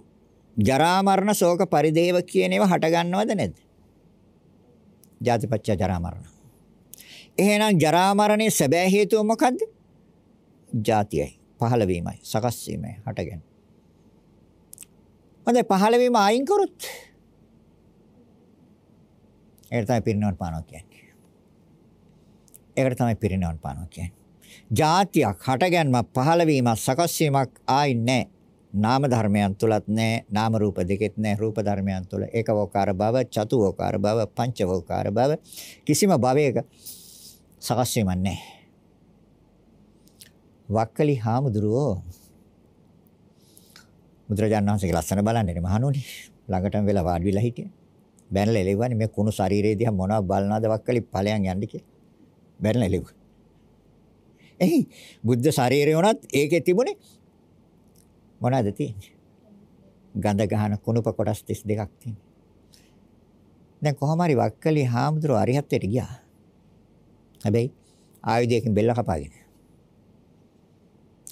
[SPEAKER 1] ජරා මරණ ශෝක පරිදේව කියන ඒවා හට ගන්නවද නැද්ද? ජාතිපච්ච ජරා මරණ. එහෙනම් ජරා මරණේ සැබෑ හේතුව මොකද්ද? ජාතියයි. පහළ වීමයි, සකස් වීමයි, හටගෙන. හොඳයි පහළ වීම අයින් කරොත් ඒකට තමයි පිරිනවන් පානවා කියන්නේ. ඒකට තමයි පිරිනවන් පානවා කියන්නේ. ජාතියක් හටගන්මක් පහළ වීමක් සකස් වීමක් ආයි නැහැ. නාම ධර්මයන් තුලත් නැහැ නාම රූප දෙකෙත් නැහැ රූප ධර්මයන් තුල ඒකවෝකාර බව චතුවෝකාර බව පංචවෝකාර බව කිසිම භවයක සකස් වීමක් නැහැ වක්කලි හාමුදුරුවෝ බුදුරජාණන් වහන්සේගේ ලස්සන බලන්නේ මහණුනි ළඟටම වෙලා වාඩි වෙලා හිටියේ බැනලා එළෙවන්නේ මේ කුණු ශරීරයේ දිහා මොනවද බලනවද වක්කලි ඵලයන් යන්නේ කියලා බැනලා එළෙව්වා එහි බුද්ධ ශරීරය වුණත් ඒකේ තිබුණේ මොනවද තියෙන්නේ? ගඳ ගහන කුණුප කොටස් 32ක් තියෙනවා. දැන් කොහොම හරි වක්කලි හාමුදුරුවෝ අරිහත්ත්වයට ගියා. හැබැයි ආයුධයකින් බෙල්ල කපාගෙන.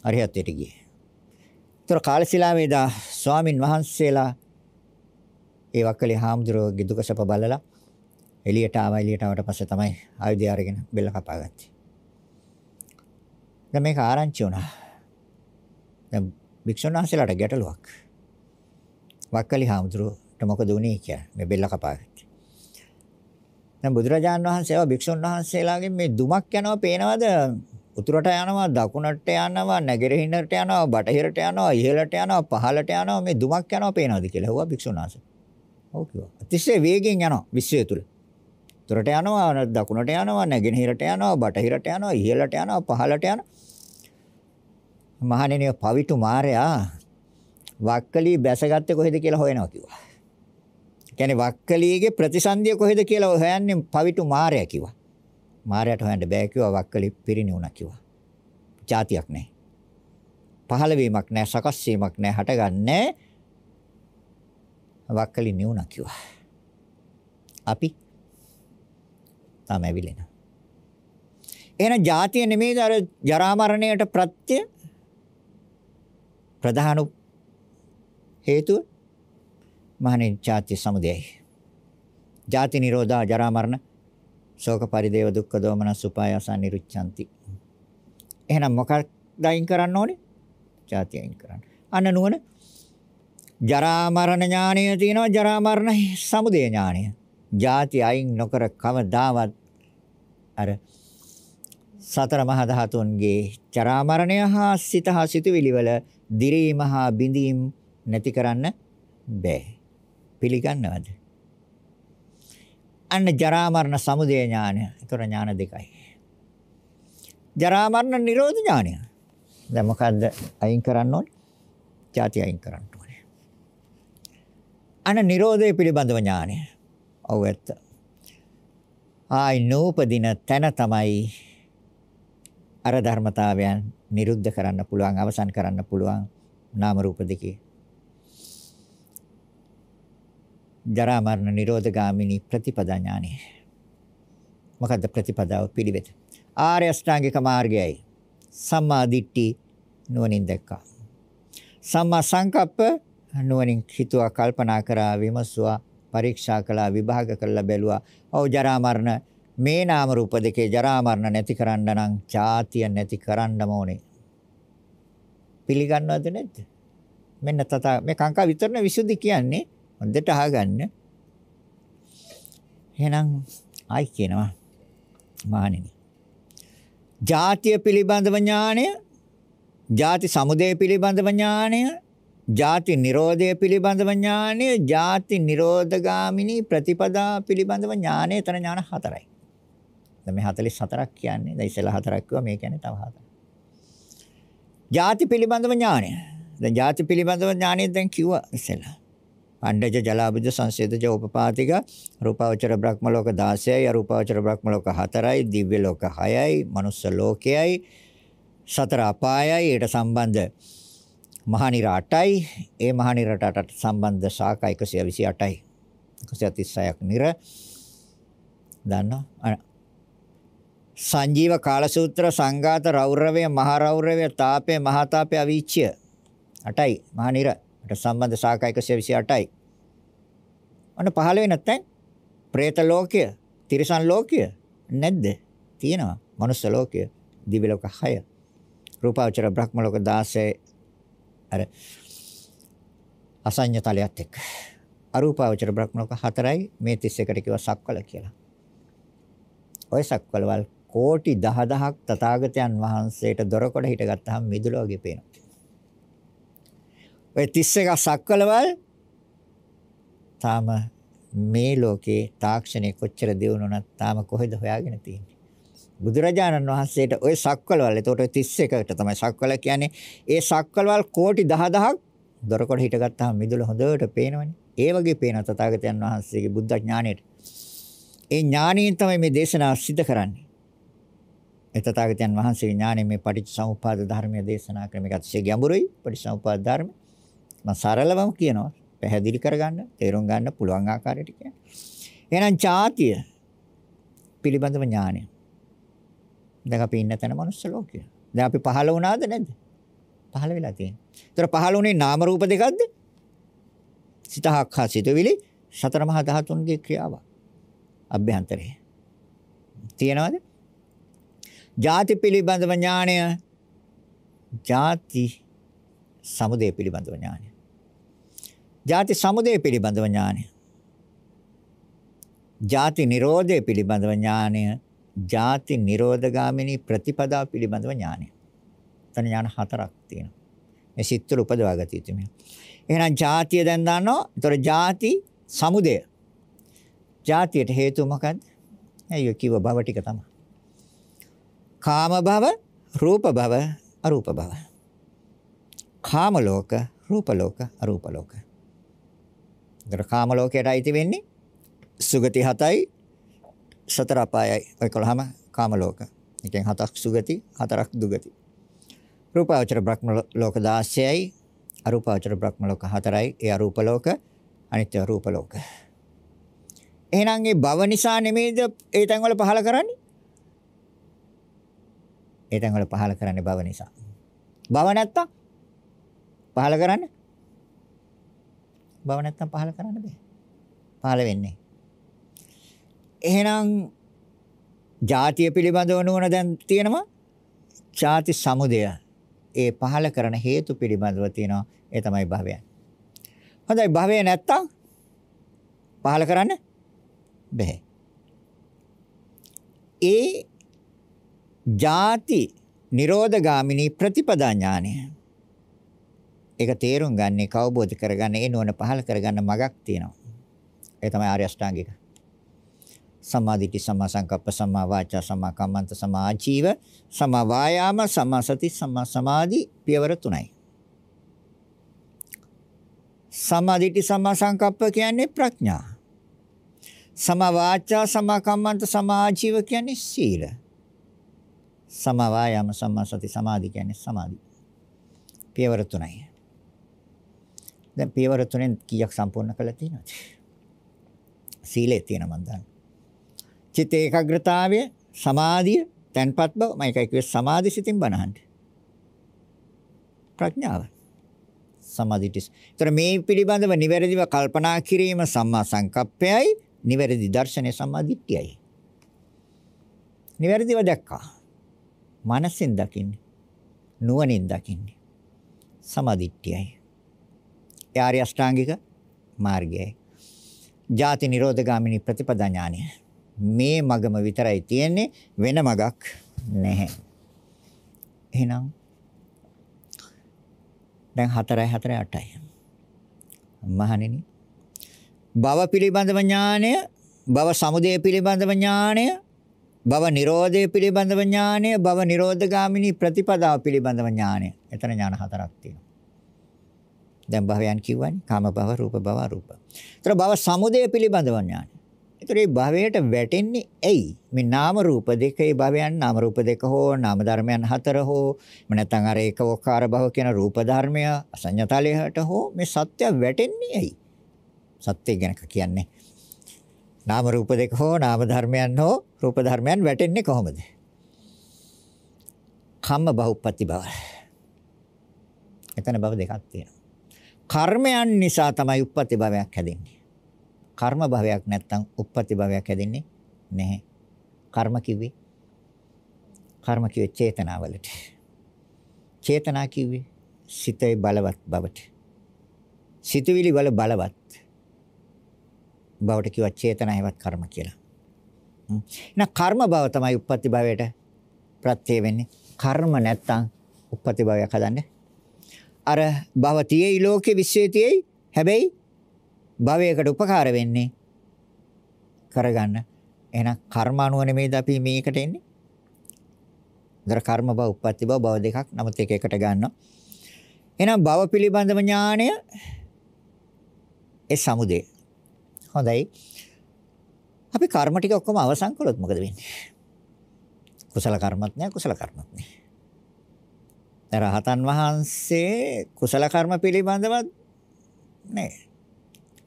[SPEAKER 1] අරිහත්ත්වයට ගියේ. ඒතර කාලශිලාවේ දා ස්වාමින් වහන්සේලා ඒ වක්කලි හාමුදුරුවෝගේ දුක සැප බලලා එළියට ආවා එළියට ආවට පස්සේ තමයි ආයුධය අරගෙන බෙල්ල කපාගත්තේ. දැන් මේක ආරංචි වුණා. දැන් භික්ෂුන් වහන්සේලාට ගැටලුවක්. වක්කලි හාමුදුරුවෝට මොකද වුනේ කියලා මේ බෙල්ල කපාගත්තේ. දැන් බුදුරජාන් වහන්සේව භික්ෂුන් වහන්සේලාගෙන් මේ දුමක් යනවා පේනවද? උතුරට යනවා, දකුණට යනවා, නැගෙනහිරට යනවා, බටහිරට යනවා, ඉහළට යනවා, පහළට යනවා මේ දුමක් යනවා පේනවද කියලා ඇහුවා භික්ෂුන් වහන්සේ. ඔව් කිව්වා. අතිශය වේගෙන් යනවා විශ්වය තුල. උතුරට යනවා, දකුණට යනවා, නැගෙනහිරට යනවා, බටහිරට යනවා, ඉහළට යනවා, පහළට යනවා. මහණෙනිය පවිතු මාරයා වක්කලී බැසගත්තේ කොහෙද කියලා හොයනවා කිව්වා. කියන්නේ වක්කලීගේ ප්‍රතිසන්දිය කොහෙද කියලා හොයන්නේ පවිතු මාරයා කිව්වා. මාරයාට හොයන්න බෑ කිව්වා වක්කලී පිරිණිවුණා කිව්වා. જાතියක් නැහැ. පහළ වීමක් නැහැ, සකස් වීමක් නැහැ, හටගන්නේ වක්කලී නිවුණා කිව්වා. අපි තමයි ඇවිලෙනවා. එහෙනම් જાතිය නෙමෙයිද අර ජරා මරණයට ප්‍රත්‍ය ප්‍රධාන හේතුව මහණෙනි ජාති සමුදයයි. ජාති නිරෝධා ජරා මරණ ශෝක පරිදේව දුක්ඛ දෝමන සුපායස නිරුච්ඡanti. එහෙනම් මොකක්ද අයින් කරන්න ඕනේ? ජාති අයින් කරන්න. අන්න නුවණ ජරා මරණ ඥානය තියෙනවා ජරා මරණ සමුදය ඥානය. ජාති අයින් නොකර කවදාවත් අර සතර මහා ධාතුන්ගේ ජරා මරණය හා සිත හා සිතුවිලි වල දිරීම හා බිඳීම් නැති කරන්න බෑ. පිළිගන්නවද? අන්න ජරා මරණ සමුදය ඥානය. ඒතර ඥාන දෙකයි. ජරා මරණ නිරෝධ ඥානය. දැන් මොකද්ද අයින් කරන්න ඕනේ? ಜಾති අයින් කරන්න ඕනේ. අන්න නිරෝධය පිළිබඳව ඥානය. ඔව් ඇත්ත. ආයි නූපදින තැන තමයි අර ධර්මතාවයන් නිරුද්ධ කරන්න පුළුවන් අවසන් කරන්න පුළුවන් නාම රූප දෙකේ ජරා මරණ නිරෝධ ගාමිනී ප්‍රතිපදා ඥානෙ මොකද්ද ප්‍රතිපදාව පිළිවෙත? ආර්ය අෂ්ටාංගික මාර්ගයයි. සම්මා දිට්ඨි නුවණින් දැක්කා. සම්මා සංකප්ප නුවණින් හිතුවා කල්පනා කරා විමසුවා පරීක්ෂා කළා විභාග කළා බැලුවා. ඔව් ජරා මරණ මේ නාම රූප දෙකේ ජරා මරණ නැති කරන්න නම් ඡාතිය නැති කරන්නම ඕනේ. පිළිගන්නවද නැද්ද? මෙන්න තත මේ කාංකා විතරන විසුද්ධි කියන්නේ. හොඳට අහගන්න. එහෙනම් ආයි කියනවා මහණෙනි. ජාතිය පිළිබඳව ඥාණය, ජාති සමුදය පිළිබඳව ඥාණය, ජාති නිරෝධය පිළිබඳව ඥානය, ජාති නිරෝධගාමිනී ප්‍රතිපදා පිළිබඳව ඥානය එතන ඥාන හතරයි. දැන් මේ 44ක් කියන්නේ. දැන් ඉස්සෙල්ලා හතරක් කිව්වා මේ කියන්නේ තව හතරක්. ජාති පිළිබඳව ඥානය. දැන් ජාති පිළිබඳව ඥානය දැන් කිව්වා ඉස්සෙල්ලා. අණ්ඩජ ජලාබුජ සංසේදජ උපපාතික රූපාවචර බ්‍රහ්ම ලෝක 16යි අරූපාවචර බ්‍රහ්ම ලෝක 4යි දිව්‍ය ලෝක 6යි මනුස්ස ලෝකයයි සතර අපායයි ඊට සම්බන්ධ මහානිර 8යි ඒ මහානිරට අට සම්බන්ධ ශාඛා 128යි 136ක් නිර. දන්නවා? සංජීව කාලසූත්‍ර සංඝාත රෞරවය මහ රෞරවය තාපය මහා තාපය අවීච්‍ය 8යි මහානිර ඊට සම්බන්ධ සාකා 128යි. අන්න 15 නැත්නම් പ്രേත ලෝකය, තිරිසන් ලෝකය නැද්ද? තියෙනවා. මනුස්ස ලෝකය, දිව්‍ය ලෝක 6. රූපාවචර බ්‍රහ්ම ලෝක 16 අර අසඤ්ඤතලයත් එක්ක. අරූපාවචර බ්‍රහ්ම ලෝක 4යි මේ 31ට කිව්ව සක්වල කියලා. ওই සක්වලවල් කෝටි 10000ක් තථාගතයන් වහන්සේට දොරකඩ හිටගත්තාම මිදුලෝගේ පේනවා. ඔය 31 සක්වලවල්? තාම මේ ලෝකේ තාක්ෂණය කොච්චර දියුණුනත් තාම කොහෙද හොයාගෙන තියෙන්නේ? බුදුරජාණන් වහන්සේට ওই සක්වලවල් එතකොට 31කට තමයි සක්වල කියන්නේ. ඒ සක්වලවල් කෝටි 10000ක් දොරකොඩ හිටගත්තාම මිදුල හොඳට පේනවනේ. ඒ වගේ පේන තථාගතයන් වහන්සේගේ බුද්ධ ඥාණයට. ඒ ඥාණයෙන් තමයි මේ දේශනාව සිද්ධ කරන්නේ. ඒ තථාගතයන් වහන්සේගේ ඥාණය මේ පටිච්චසමුප්පාද ධර්මය දේශනා ක්‍රම එක අතිශය ගැඹුරුයි. පටිච්චසමුප්පාද ධර්ම මම සරලවම කියනවා පැහැදිලි කරගන්න තේරුම් ගන්න පුළුවන් ආකාරයට කියන්නේ එහෙනම් ඡාතිය පිළිබඳව ඥානය දැන් අපි ඉන්න තැන මනුස්ස ලෝකය. දැන් අපි පහළ වුණාද නැද්ද? පහළ වෙලා තියෙනවා. ඒතර පහළ වුණේ නාම රූප දෙකක්ද? සිතහක් හා සිතුවිලි සතර මහා ධාතුන්ගේ ක්‍රියාව. අභ්‍යන්තරේ. තියෙනවද? ಜಾති පිළිබඳව ඥාණය ಜಾති සමුදය පිළිබඳව ඥානය. ಜಾති සමුදය පිළිබඳව ඥානය. ಜಾති නිරෝධය පිළිබඳව ඥානය ජාති නිරෝධගාමිනී ප්‍රතිපදා පිළිබඳව ඥානය. එතන ඥාන හතරක් තියෙනවා. මේ සිත් තුළ උපදවා ගත යුතු මේ. එහෙනම් ජාතිය දැන් දන්නවා. ඒතර ජාති සමුදය. ජාතියට හේතුව මොකද්ද? ඇයි කිව්ව භව ටික තමයි. කාම භව, රූප භව, අරූප භව. කාම ලෝක, රූප ලෝක, අරූප ලෝක. ඒතර කාම ලෝකයට අයිති වෙන්නේ සුගති 7යි සතර අපායයි. ඔය කළාම කාම ලෝක. එකෙන් හතක් සුගති, හතරක් දුගති. රූපාවචර බ්‍රහ්ම ලෝක 16යි, අරූපාවචර බ්‍රහ්ම ලෝක 4යි. ඒ අරූප ලෝක, අනිත්‍ය රූප ලෝක. එහෙනම් ඒ භව නිසා නෙමෙයිද ඒ තැන් වල පහල කරන්නේ? ඒ තැන් වල පහල කරන්නේ භව නිසා. භව නැත්තම් පහල කරන්නේ? බව නැත්තම් පහල කරන්න බෑ. පහල වෙන්නේ. එහෙනම් ಜಾතිය පිළිබඳව නුවණ දැන් තියෙනවා. ಜಾති සමුදය. ඒ පහල කරන හේතු පිළිබඳව තියෙනවා. ඒ තමයි භවය. හොඳයි භවය නැත්තම් පහල කරන්න බෑ. ඒ ಜಾති නිරෝධගාමිනී ප්‍රතිපදා ඥානය ඒක තේරුම් ගන්නේ කවබෝධ කරගන්න ඒ නුවණ පහල කරගන්න මගක් තියෙනවා. ඒ තමයි ආර්ය අෂ්ටාංගික. සම්මා දිට්ඨි සම්මා සංකප්ප සම්මා වාචා සම්මා කම්මන්ත සම්මා ආජීව සම්මා වායාම සම්මා සති සම්මා සමාධි පියවර තුනයි. සම්මා දිට්ඨි සම්මා සංකප්ප කියන්නේ ප්‍රඥා. සම්මා වාචා සම්මා කම්මන්ත සම්මා ආජීව කියන්නේ සීල. සම්මා වායාම සම්මා සති සමාධි කියන්නේ සමාධි. පියවර තුනයි. දැන් පියවර තුනෙන් කීයක් සම්පූර්ණ කළා තියෙනවද? සීලේ තියෙන මන් දන්නවා. චිත්ත ඒකාග්‍රතාවය, සමාධිය, තැන්පත් බව මම එකයි කිව්වේ සමාධි සිතින් බනහන්න. ප්‍රඥාව. සමාධිටිස්. ඒතර මේ පිළිබඳව නිවැරදිව කල්පනා කිරීම සම්මා සංකප්පයයි, නිවැරදි දර්ශනය සම්මා දිට්ඨියයි. නිවැරදිව දැක්කා. මනසෙන් දකින්නේ. නුවණින් දකින්නේ. සමාධිට්ඨියයි. ඒ ආර්ය අෂ්ටාංගික මාර්ගයයි. ජාති නිරෝධගාමිනී ප්‍රතිපදා ඥානයයි. මේ මගම විතරයි තියෙන්නේ වෙන මගක් නැහැ. එහෙනම් දැන් 4යි 4යි 8යි. මහණෙනි. භව පිළිබඳව ඥානය, භව සමුදය පිළිබඳව ඥානය, භව නිරෝධය පිළිබඳව ඥානය, භව නිරෝධගාමිනී ප්‍රතිපදාව පිළිබඳව ඥානය. එතන ඥාන හතරක් තියෙනවා. දැන් භවයන් කිව්වනේ කාම භව, රූප භව, අරූප. ඒතර භව සමුදය පිළිබඳව ඥානය. ඒතර මේ භවයට වැටෙන්නේ ඇයි? මේ නාම රූප දෙකේ භවයන් නාම රූප දෙක හෝ නාම ධර්මයන් හතර හෝ නැත්නම් අර ඒකෝකාර භව කියන රූප ධර්මය අසඤ්ඤතලයට හෝ මේ සත්‍ය වැටෙන්නේ ඇයි? සත්‍ය ගැන කියන්නේ නාම රූප දෙක හෝ නාම ධර්මයන් හෝ රූප ධර්මයන් වැටෙන්නේ කොහොමද? කම්ම බහුපති බව. එතන බව දෙකක් තියෙනවා. කර්මයන් නිසා තමයි උප්පත්ති භවයක් හැදෙන්නේ. කර්ම භවයක් නැත්තම් උප්පත්ති භවයක් හැදෙන්නේ නැහැ. කර්ම කිව්වේ කර්ම කිව්වේ චේතනාවලට. චේතනා කිව්වේ සිතේ බලවත් බවට. සිතවිලි වල බලවත් බවට කිව්වා චේතනාවවත් කර්ම කියලා. එහෙනම් කර්ම භව තමයි උප්පත්ති භවයට ප්‍රත්‍ය වෙන්නේ. කර්ම නැත්තම් උප්පත්ති භවයක් හදන්නේ. අර භව තියේ ලෝකේ විශ්වයේ තියේ හැබැයි භවයකට උපකාර වෙන්නේ කරගන්න. එහෙනම් කර්ම අනුව නෙමෙයිද අපි මේකට එන්නේ? දර කර්ම භව, උප්පත්ති භව, භව දෙකක්. නමුත් එක එකට ගන්නවා. එහෙනම් භව පිළිබඳව ඥාණය ඒ සමුදේ. හොඳයි. අපි කර්ම ටික ඔක්කොම අවසන් කළොත් මොකද වෙන්නේ? කුසල කර්මත් නැහැ, කුසල කර්මත් නැහැ. රහතන් වහන්සේ කුසල කර්ම පිළිබඳව නැහැ.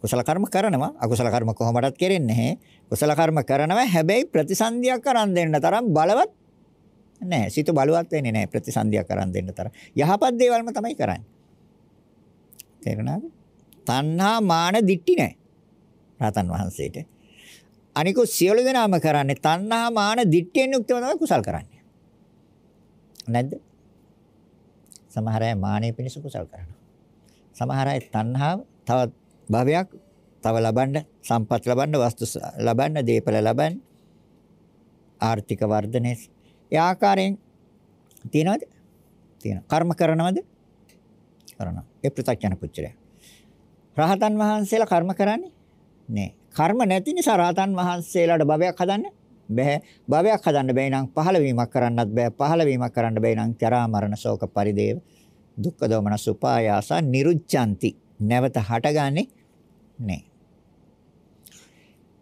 [SPEAKER 1] කුසල කර්ම කරනවා අකුසල කර්ම කොහොමදත් කෙරෙන්නේ නැහැ. කුසල කර්ම කරනවා හැබැයි ප්‍රතිසන්දියක් කරන් දෙන්න තරම් බලවත් නැහැ. සිත බලවත් වෙන්නේ නැහැ ප්‍රතිසන්දියක් කරන් දෙන්න තරම්. යහපත් දේවල්ම තමයි කරන්නේ. තේරුණාද? තණ්හා මාන දිට්ටි නැහැ. රහතන් වහන්සේට. අනිකුත් සියලු දෙනාම කරන්නේ තණ්හා මාන දිට්ඨියෙන් යුක්තව තමයි කුසල් කරන්නේ. නැද්ද? සමහර අය මානෙ පිණිස කුසල් කරනවා. සමහර අය තණ්හාව තවත් භවයක් තව ලබන්න සම්පත් ලබන්න වස්තු ලබන්න දීපල ලබන්න ආර්ථික වර්ධනය. ඒ ආකාරයෙන් තියනවද? තියෙනවා. කර්ම කරනවද? කරනවා. ඒ ප්‍රත්‍යක්ෂණ පුච්චරය රහතන් වහන්සේලා කර්ම කරන්නේ නෑ. කර්ම නැති නිසා රහතන් වහන්සේලාට භවයක් හදන්න බෑ භවයක් හදන්න බෑ නම් පහළ වීමක් කරන්නත් බෑ පහළ වීමක් කරන්න බෑ නම් ජරා මරණ ශෝක පරිදේව දුක්ඛ දෝමනස් උපායාස නිරුච්ඡanti නැවත හටගන්නේ නැහැ.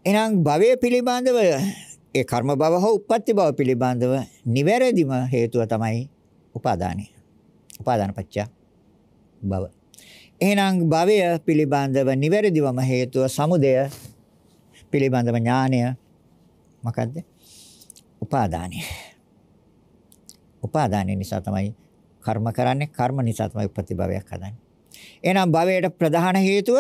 [SPEAKER 1] එහෙනම් භවය පිළිබඳව ඒ කර්ම භව හෝ උප්පත්ති භව පිළිබඳව නිවැරදිම හේතුව තමයි උපාදානය. උපාදාන පත්‍ය භව. එහෙනම් භවය පිළිබඳව නිවැරදිවම හේතුව සමුදය පිළිබඳව ඥානය මොකද්ද? උපාදානය. උපාදානය නිසා තමයි කර්ම කරන්නේ කර්ම නිසා තමයි උප්පත්ති භවයක් හදන්නේ. එහෙනම් භවයට ප්‍රධාන හේතුව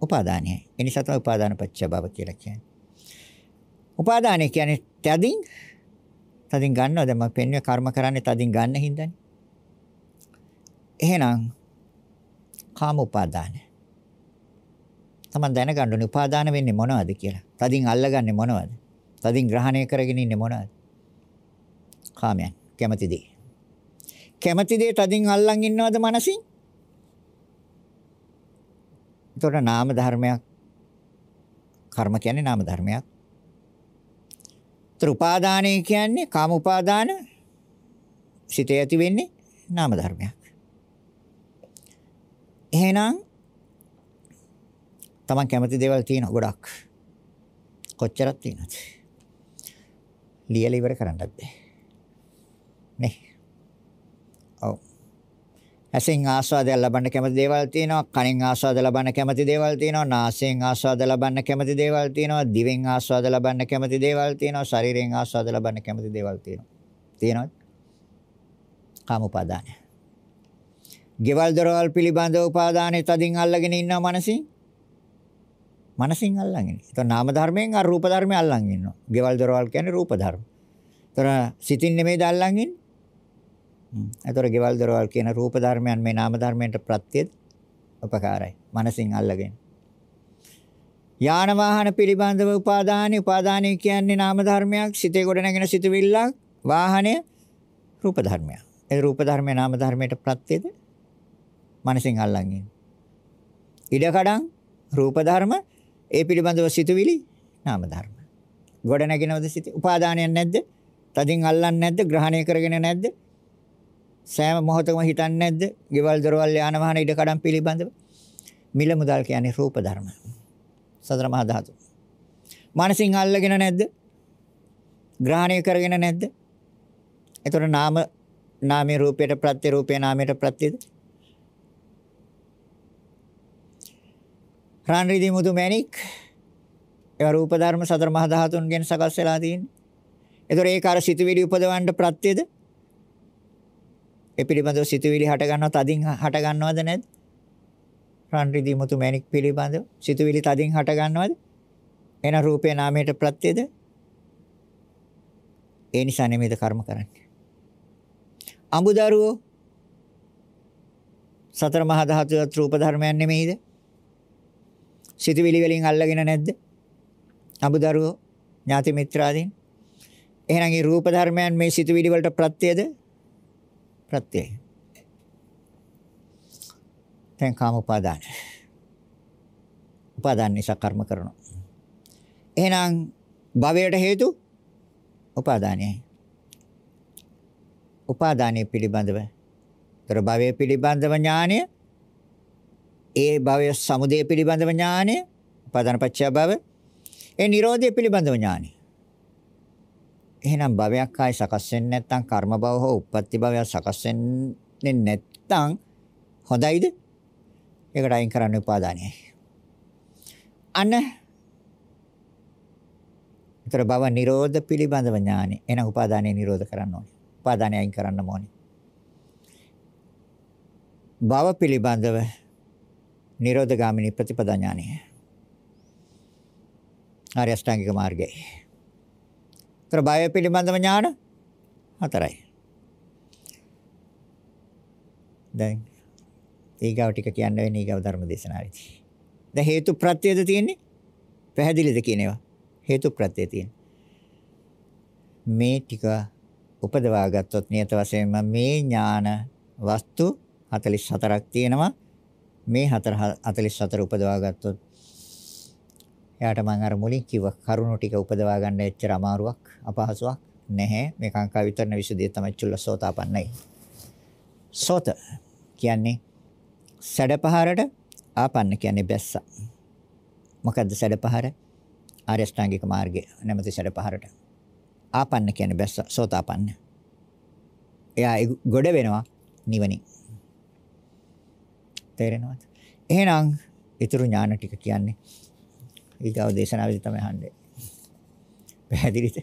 [SPEAKER 1] උපාදානයයි. ඒ නිසා තමයි උපාදාන පත්‍ය භව කියලා කියන්නේ. උපාදානය කියන්නේ තදින් තදින් ගන්නවද මම පෙන්වන්නේ කර්ම කරන්නේ තදින් ගන්න හින්දානේ. එහෙනම් කාම උපාදාන. තමන් දැනගන්න ඕනේ උපාදාන වෙන්නේ මොනවද කියලා. තදින් අල්ලගන්නේ මොනවද? තදින් ග්‍රහණය කරගෙන ඉන්නේ මොනවද? කාමයන් කැමති දේ. කැමති දේ තදින් අල්ලන් ඉන්නවද මනසින්? එතකොට නාම ධර්මයක් කර්ම කියන්නේ නාම ධර්මයක්. ඒතර උපාදානය කියන්නේ කාම උපාදාන සිතේ ඇති වෙන්නේ නාම ධර්මයක්. එහෙනම් Taman කැමති දේවල් තියෙන ගොඩක්. කොච්චරක් තියෙනවද? ලියලා ඉවර කරන්නත් බැහැ. නේ. ඔව්. ඇසෙන් ආස්වාදයක් ලබන්න කැමති දේවල් තියෙනවා කනෙන් ආස්වාද ලබන්න කැමති දේවල් තියෙනවා නාසයෙන් ආස්වාද ලබන්න කැමති දේවල් තියෙනවා දිවෙන් ආස්වාද ලබන්න කැමති දේවල් තියෙනවා ශරීරයෙන් ආස්වාද ලබන්න කැමති දේවල් තියෙනවා තියෙනවද කාම උපාදානය ගෙවල් දොරවල් පිළිබඳව උපාදානෙ තදින් අල්ලගෙන ඉන්නවා මනසින් මනසින් අල්ලගෙන. ඒතකොට නාම ධර්මයෙන් අර රූප ධර්මයෙන් අල්ලන් ඉන්නවා. ගෙවල් දොරවල් කියන්නේ රූප ධර්ම. ඒතර සිතින් නෙමෙයිද අල්ලන් ඉන්නේ? ඒතර ගෙවල් දොරවල් කියන රූප ධර්මයන් මේ නාම ධර්මයන්ට ප්‍රත්‍යද උපකාරයි. මනසින් අල්ලගෙන. යාන වාහන පිළිබඳව උපාදානයි උපාදානයි කියන්නේ නාම ධර්මයක් සිතේ ගොඩ නැගෙන සිතුවිල්ලක් වාහනය රූප ධර්මයක්. ඒ රූප ධර්මයේ නාම ධර්මයට ප්‍රත්‍යද මනසින් අල්ලන් ඉන්නේ. ඉඩකඩම් රූප ධර්ම ඒ පිළිබඳව සිතුවිලි නාම ධර්ම. ගොඩ නැගිනවද සිත? උපාදානයක් නැද්ද? තදින් අල්ලන්නේ නැද්ද? ග්‍රහණය කරගෙන නැද්ද? සෑම මොහොතකම හිතන්නේ නැද්ද? ගෙවල් දොරවල් යාන වාහන ඉඩකඩම් පිළිබඳව. මිල මුදල් කියන්නේ රූප ධර්ම. සතර මහා ධාතු. මානසින් අල්ලගෙන නැද්ද? ග්‍රහණය කරගෙන නැද්ද? එතකොට නාම නාමයේ රූපයට ප්‍රත්‍ය රූපේ නාමයට ප්‍රත්‍යද? රාන් රිදී මුතු මැණික් ඒවා රූප ධර්ම සතර මහා ධාතුන්ගෙන් සකස් වෙලා තියෙන්නේ. ඒතොර ඒක අර සිතුවිලි උපදවන්න ප්‍රත්‍යද? ඒ පිළිබඳව සිතුවිලි හට ගන්නව තදින් හට ගන්නවද නැද්ද? රාන් රිදී මුතු මැණික් පිළිබඳව සිතුවිලි තදින් හට ගන්නවද? එන රූපේ නාමයට ප්‍රත්‍යද? ඒ නිසා නෙමෙයිද කර්ම කරන්නේ. අඹදරුවෝ සතර මහා ධාතු රූප ධර්මයන් නෙමෙයිද? සිතවිලි වලින් අල්ලගෙන නැද්ද? අඹදරුවෝ ඥාති මිත්‍රාදීන්. එහෙනම් මේ රූප ධර්මයන් මේ සිතවිලි වලට ප්‍රත්‍යද? ප්‍රත්‍යයයි. දැන් කාම උපාදාන. උපාදාන නිසා කර්ම කරනවා. එහෙනම් භවයට හේතු උපාදානයයි. උපාදානයේ පිළිබඳව. ତර භවයේ පිළිබඳව ඥානය ඒ භවය සමුදය පිළිබඳව ඥානය උපාදාන පත්‍ය භව ඒ Nirodha පිළිබඳව ඥානය. එහෙනම් භවයක් ආයි සකස් වෙන්නේ නැත්නම් කර්ම භව හෝ උප්පත්ති භවයක් සකස් වෙන්නේ නැත්නම් හොඳයිද? ඒකට අයින් කරන්න උපාදානයයි. අන්න ඒතර භව නිරෝධ පිළිබඳව ඥානෙ. එහෙනම් උපාදානය නිරෝධ කරන්න ඕනේ. උපාදානය අයින් කරන්න ඕනේ. භව පිළිබඳව නිරෝධ ගාමිනී ප්‍රතිපදා ඥානය. ආර්ය අෂ්ටාංගික මාර්ගය. ඒතර භය පිළිබඳව ඥාන හතරයි. දැන් ඊගාව ටික කියන්න වෙන්නේ ඊගාව ධර්ම දේශනාවේදී. දැන් හේතු ප්‍රත්‍යයද තියෙන්නේ? පැහැදිලිද කියන ඒවා? හේතු ප්‍රත්‍යය තියෙන. මේ ටික උපදවා ගත්තොත් නියත වශයෙන්ම මේ ඥාන වස්තු 44ක් තියෙනවා. මේ 44 උපදවා ගත්තොත් එයාට මම අර මුලින් කිව්ව කරුණු ටික උපදවා ගන්න එච්චර අමාරුවක් අපහසුයක් නැහැ. මේ කාංකා විතරන විසුද්ධිය තමයි චුල්ලසෝතාපන්නයි. සෝත කියන්නේ සැඩපහරට ආපන්න කියන්නේ බැස්ස. මොකද්ද සැඩපහර? ආර්ය ශ්‍රාංගික මාර්ගය නැමැති සැඩ පහරට. ආපන්න කියන්නේ බැස්ස සෝතාපන්න. එයා ගොඩ වෙනවා නිවනින්. තේරෙනවද? එහෙනම් ඊතුරු ඥාන ටික කියන්නේ ඊගාව දේශනාවේදී තමයි අහන්නේ. පැහැදිලිද?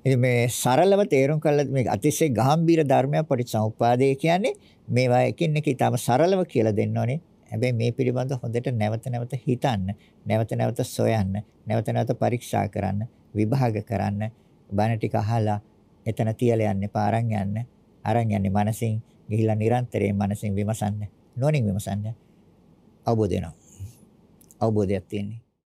[SPEAKER 1] ඉතින් මේ සරලව තේරුම් කළා මේ අතිශය ගැඹීර ධර්මයක් පටිච්චසමුප්පාදය කියන්නේ මේවා එකින් එක ඊටම සරලව කියලා දෙන්න ඕනේ. හැබැයි මේ පිළිබඳව හොඳට නැවත නැවත හිතන්න, නැවත නැවත සොයන්න, නැවත නැවත පරීක්ෂා කරන්න, විභාග කරන්න, බණ ටික අහලා එතන තියලා යන්න, පාරන් යන්න, අරන් යන්නේ මනසින් ගිහිල්ලා නිරන්තරයෙන් මනසින් විමසන්න, නොනින් විමසන්න. අවබෝධ වෙනවා. අවබෝධයක් තියෙන්නේ.